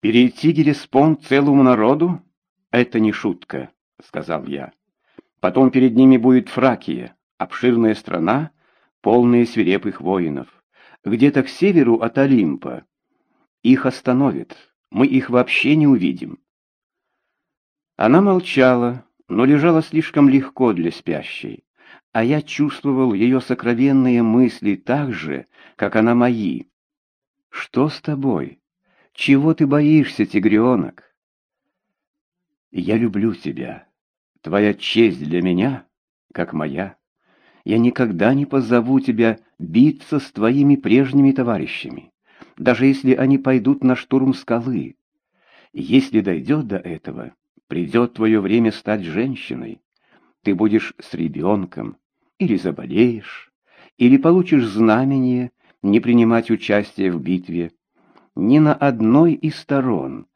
«Перейти Гелеспонд целому народу — это не шутка», — сказал я. «Потом перед ними будет Фракия, обширная страна, полная свирепых воинов. Где-то к северу от Олимпа. Их остановят, мы их вообще не увидим». Она молчала, но лежала слишком легко для спящей, а я чувствовал ее сокровенные мысли так же, как она мои. «Что с тобой? Чего ты боишься, тигренок?» «Я люблю тебя. Твоя честь для меня, как моя. Я никогда не позову тебя биться с твоими прежними товарищами, даже если они пойдут на штурм скалы. Если дойдет до этого, придет твое время стать женщиной. Ты будешь с ребенком, или заболеешь, или получишь знамение не принимать участие в битве. Ни на одной из сторон.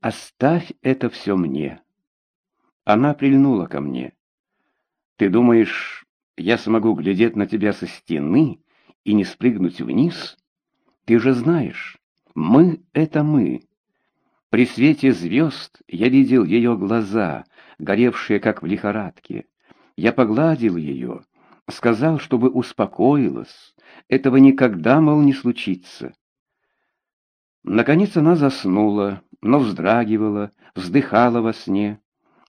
Оставь это все мне. Она прильнула ко мне. Ты думаешь, я смогу глядеть на тебя со стены и не спрыгнуть вниз? Ты же знаешь, мы — это мы. При свете звезд я видел ее глаза, горевшие как в лихорадке. Я погладил ее, сказал, чтобы успокоилась. Этого никогда, мол, не случится. Наконец она заснула, но вздрагивала, вздыхала во сне.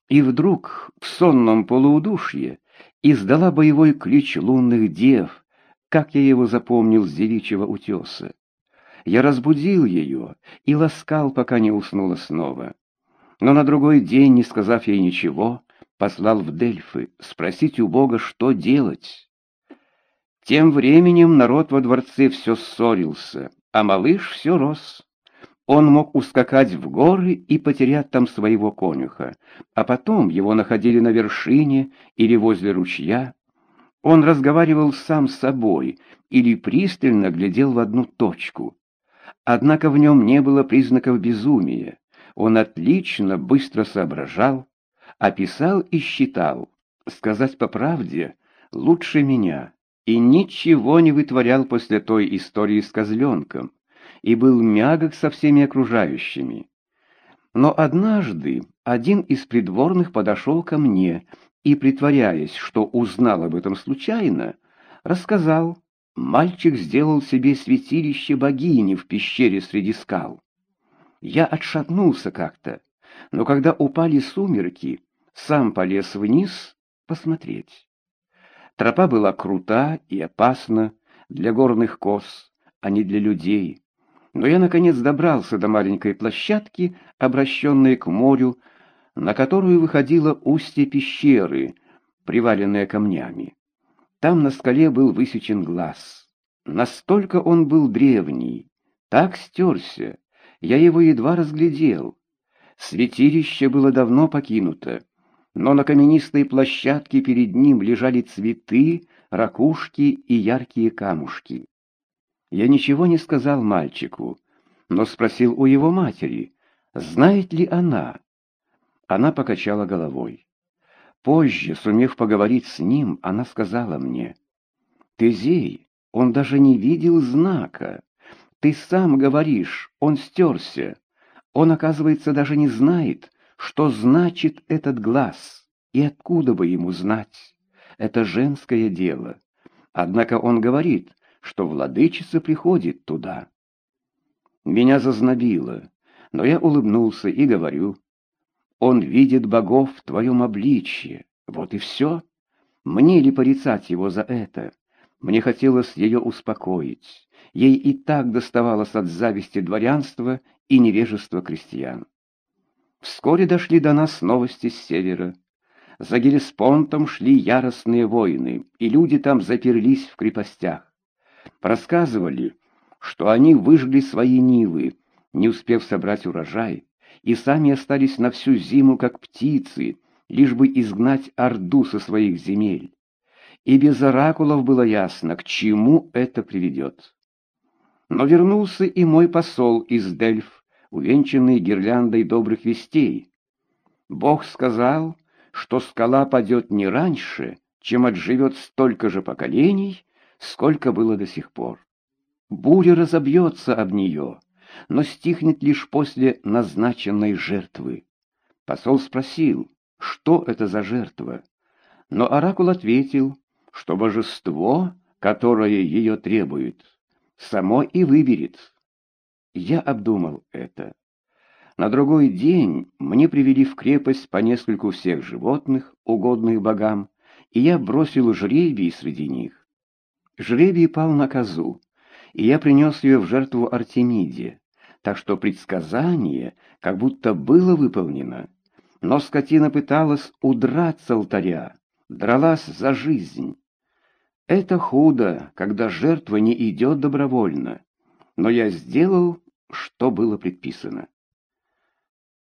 И вдруг в сонном полуудушье издала боевой клич лунных дев, как я его запомнил с девичьего утеса. Я разбудил ее и ласкал, пока не уснула снова. Но на другой день, не сказав ей ничего, послал в Дельфы спросить у Бога, что делать. Тем временем народ во дворце все ссорился, а малыш все рос. Он мог ускакать в горы и потерять там своего конюха, а потом его находили на вершине или возле ручья. Он разговаривал сам с собой или пристально глядел в одну точку. Однако в нем не было признаков безумия. Он отлично, быстро соображал, описал и считал, сказать по правде, лучше меня, и ничего не вытворял после той истории с козленком, и был мягок со всеми окружающими. Но однажды один из придворных подошел ко мне и, притворяясь, что узнал об этом случайно, рассказал, мальчик сделал себе святилище богини в пещере среди скал. Я отшатнулся как-то, но когда упали сумерки, сам полез вниз посмотреть. Тропа была крута и опасна для горных коз, а не для людей. Но я, наконец, добрался до маленькой площадки, обращенной к морю, на которую выходило устье пещеры, приваленное камнями. Там на скале был высечен глаз. Настолько он был древний, так стерся, я его едва разглядел. Святилище было давно покинуто, но на каменистой площадке перед ним лежали цветы, ракушки и яркие камушки. Я ничего не сказал мальчику, но спросил у его матери, знает ли она. Она покачала головой. Позже, сумев поговорить с ним, она сказала мне, «Тезей, он даже не видел знака. Ты сам говоришь, он стерся. Он, оказывается, даже не знает, что значит этот глаз, и откуда бы ему знать? Это женское дело. Однако он говорит, что владычица приходит туда. Меня зазнобило, но я улыбнулся и говорю, он видит богов в твоем обличье, вот и все. Мне ли порицать его за это? Мне хотелось ее успокоить. Ей и так доставалось от зависти дворянства и невежества крестьян. Вскоре дошли до нас новости с севера. За Гелеспонтом шли яростные войны, и люди там заперлись в крепостях. Рассказывали, что они выжгли свои нивы, не успев собрать урожай, и сами остались на всю зиму, как птицы, лишь бы изгнать Орду со своих земель. И без оракулов было ясно, к чему это приведет. Но вернулся и мой посол из Дельф, увенчанный гирляндой добрых вестей. Бог сказал, что скала падет не раньше, чем отживет столько же поколений, сколько было до сих пор. Буря разобьется об нее, но стихнет лишь после назначенной жертвы. Посол спросил, что это за жертва, но оракул ответил, что божество, которое ее требует, само и выберет. Я обдумал это. На другой день мне привели в крепость по нескольку всех животных, угодных богам, и я бросил жребий среди них. Жребий пал на козу, и я принес ее в жертву Артемиде, так что предсказание как будто было выполнено. Но скотина пыталась удрать с алтаря, дралась за жизнь. Это худо, когда жертва не идет добровольно, но я сделал, что было предписано.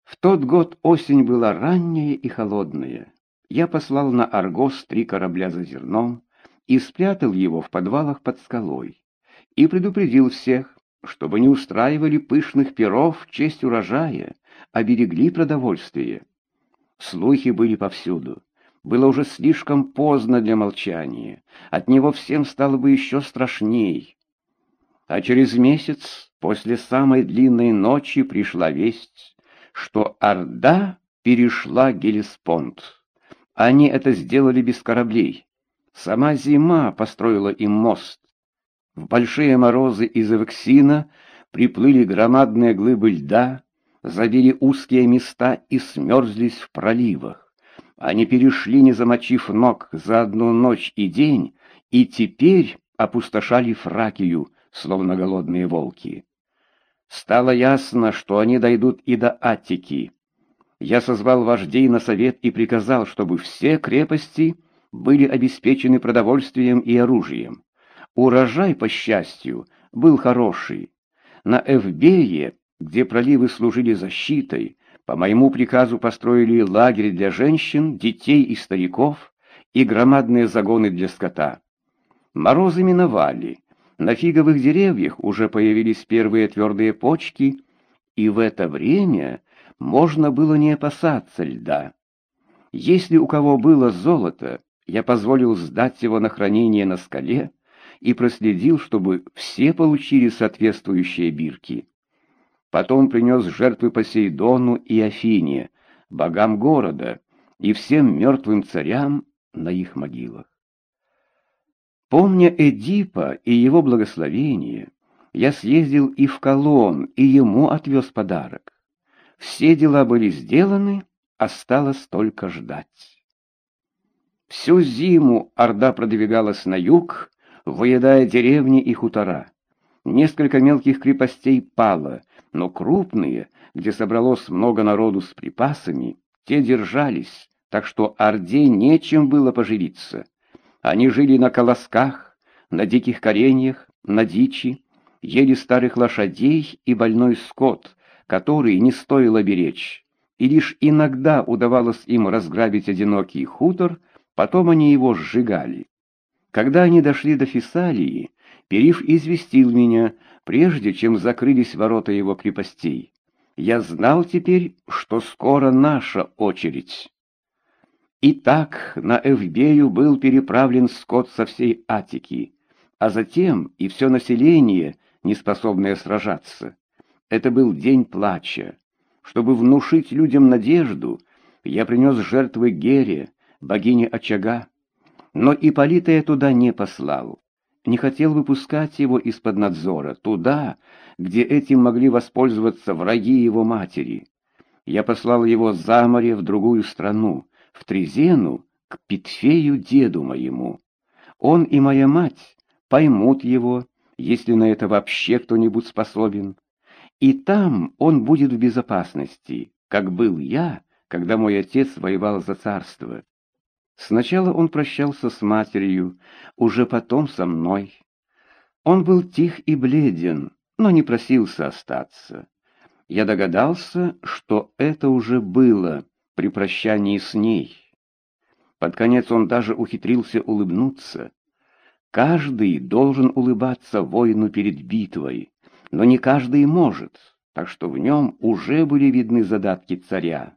В тот год осень была ранняя и холодная. Я послал на Аргос три корабля за зерном и спрятал его в подвалах под скалой. И предупредил всех, чтобы не устраивали пышных перов в честь урожая, а берегли продовольствие. Слухи были повсюду. Было уже слишком поздно для молчания. От него всем стало бы еще страшней. А через месяц, после самой длинной ночи, пришла весть, что Орда перешла Гелеспонд. Они это сделали без кораблей. Сама зима построила им мост. В большие морозы из Эвексина приплыли громадные глыбы льда, забили узкие места и смерзлись в проливах. Они перешли, не замочив ног, за одну ночь и день, и теперь опустошали Фракию, словно голодные волки. Стало ясно, что они дойдут и до Аттики. Я созвал вождей на совет и приказал, чтобы все крепости были обеспечены продовольствием и оружием. Урожай, по счастью, был хороший. На Эвбее, где проливы служили защитой, по моему приказу построили лагерь для женщин, детей и стариков и громадные загоны для скота. Морозы миновали, на фиговых деревьях уже появились первые твердые почки, и в это время можно было не опасаться льда. Если у кого было золото, я позволил сдать его на хранение на скале и проследил, чтобы все получили соответствующие бирки. Потом принес жертвы Посейдону и Афине, богам города, и всем мертвым царям на их могилах. Помня Эдипа и его благословение, я съездил и в Колон, и ему отвез подарок. Все дела были сделаны, осталось только ждать. Всю зиму Орда продвигалась на юг, выедая деревни и хутора. Несколько мелких крепостей пало, но крупные, где собралось много народу с припасами, те держались, так что Орде нечем было поживиться. Они жили на колосках, на диких кореньях, на дичи, ели старых лошадей и больной скот, который не стоило беречь, и лишь иногда удавалось им разграбить одинокий хутор, потом они его сжигали. Когда они дошли до Фессалии, Периф известил меня, прежде чем закрылись ворота его крепостей. Я знал теперь, что скоро наша очередь. И так на Эвбею был переправлен скот со всей Атики, а затем и все население, не способное сражаться. Это был день плача. Чтобы внушить людям надежду, я принес жертвы Гере, богине очага. Но Ипполита я туда не послал. Не хотел выпускать его из-под надзора, туда, где этим могли воспользоваться враги его матери. Я послал его за море в другую страну, в Трезену к Петфею деду моему. Он и моя мать поймут его, если на это вообще кто-нибудь способен. И там он будет в безопасности, как был я, когда мой отец воевал за царство. Сначала он прощался с матерью, уже потом со мной. Он был тих и бледен, но не просился остаться. Я догадался, что это уже было, при прощании с ней. Под конец он даже ухитрился улыбнуться. Каждый должен улыбаться воину перед битвой, но не каждый может, так что в нем уже были видны задатки царя.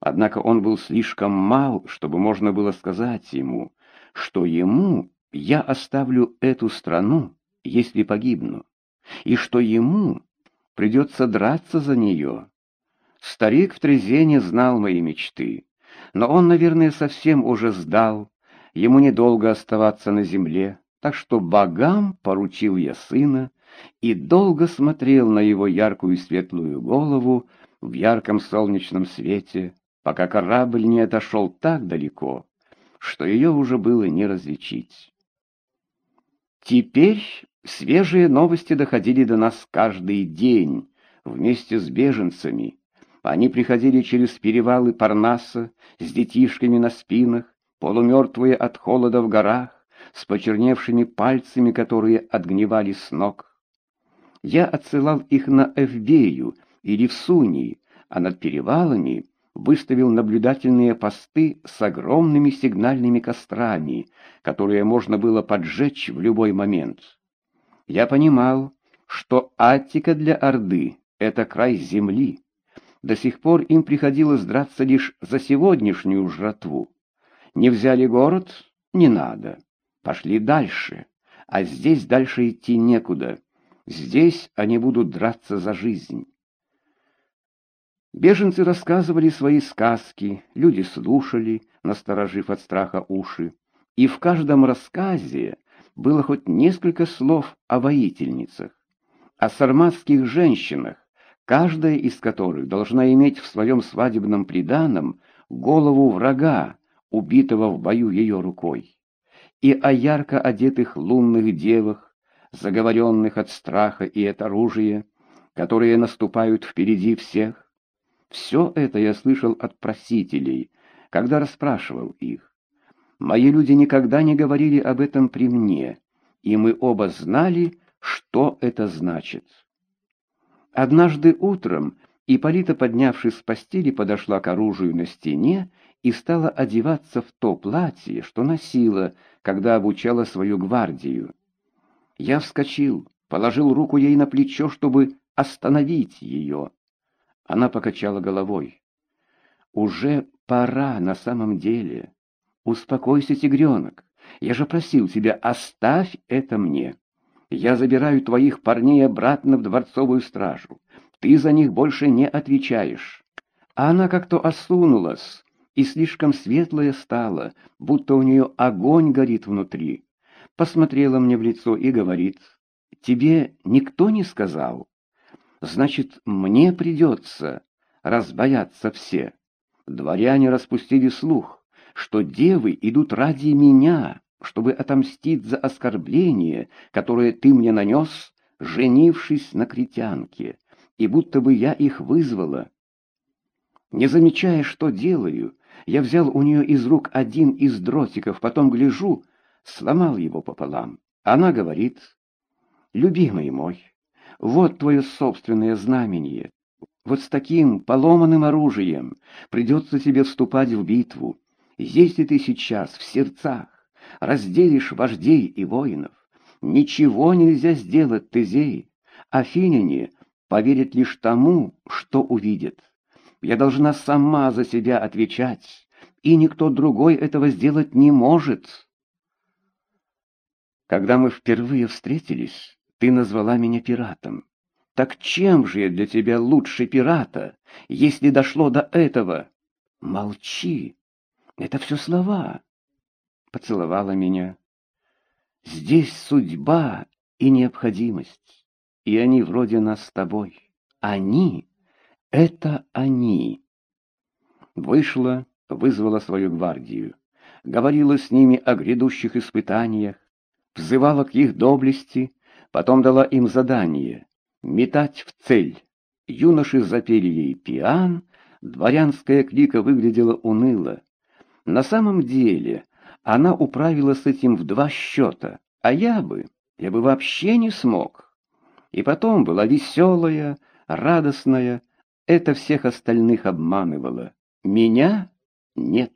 Однако он был слишком мал, чтобы можно было сказать ему, что ему я оставлю эту страну, если погибну, и что ему придется драться за нее. Старик в Трезене знал мои мечты, но он, наверное, совсем уже сдал, ему недолго оставаться на земле, так что богам поручил я сына и долго смотрел на его яркую светлую голову в ярком солнечном свете, пока корабль не отошел так далеко, что ее уже было не различить. Теперь свежие новости доходили до нас каждый день вместе с беженцами. Они приходили через перевалы Парнаса с детишками на спинах, полумертвые от холода в горах, с почерневшими пальцами, которые отгнивали с ног. Я отсылал их на Эвбею или в Сунии, а над перевалами выставил наблюдательные посты с огромными сигнальными кострами, которые можно было поджечь в любой момент. Я понимал, что Аттика для Орды — это край земли. До сих пор им приходилось драться лишь за сегодняшнюю жратву. Не взяли город — не надо. Пошли дальше. А здесь дальше идти некуда. Здесь они будут драться за жизнь. Беженцы рассказывали свои сказки, люди слушали, насторожив от страха уши, и в каждом рассказе было хоть несколько слов о воительницах, о сарматских женщинах, каждая из которых должна иметь в своем свадебном приданом голову врага, убитого в бою ее рукой, и о ярко одетых лунных девах, заговоренных от страха и от оружия, которые наступают впереди всех, все это я слышал от просителей, когда расспрашивал их. Мои люди никогда не говорили об этом при мне, и мы оба знали, что это значит. Однажды утром Ипполита, поднявшись с постели, подошла к оружию на стене и стала одеваться в то платье, что носила, когда обучала свою гвардию. Я вскочил, положил руку ей на плечо, чтобы остановить ее. Она покачала головой. «Уже пора на самом деле. Успокойся, тигренок. Я же просил тебя, оставь это мне. Я забираю твоих парней обратно в дворцовую стражу. Ты за них больше не отвечаешь». А она как-то осунулась и слишком светлая стала, будто у нее огонь горит внутри. Посмотрела мне в лицо и говорит, «Тебе никто не сказал?» Значит, мне придется, раз боятся все. Дворяне распустили слух, что девы идут ради меня, чтобы отомстить за оскорбление, которое ты мне нанес, женившись на критянке, и будто бы я их вызвала. Не замечая, что делаю, я взял у нее из рук один из дротиков, потом гляжу, сломал его пополам. Она говорит, «Любимый мой, вот твое собственное знамение. Вот с таким поломанным оружием придется тебе вступать в битву. Если ты сейчас в сердцах разделишь вождей и воинов, ничего нельзя сделать, Тезей. Афиняне поверят лишь тому, что увидят. Я должна сама за себя отвечать, и никто другой этого сделать не может. Когда мы впервые встретились, ты назвала меня пиратом. Так чем же я для тебя лучше пирата, если дошло до этого? Молчи. Это все слова. Поцеловала меня. Здесь судьба и необходимость, и они вроде нас с тобой. Они — это они. Вышла, вызвала свою гвардию, говорила с ними о грядущих испытаниях, взывала к их доблести, Потом дала им задание — метать в цель. Юноши запели ей пиан, дворянская клика выглядела уныло. На самом деле она управила с этим в два счета, а я бы, я бы вообще не смог. И потом была веселая, радостная, это всех остальных обманывало. Меня нет.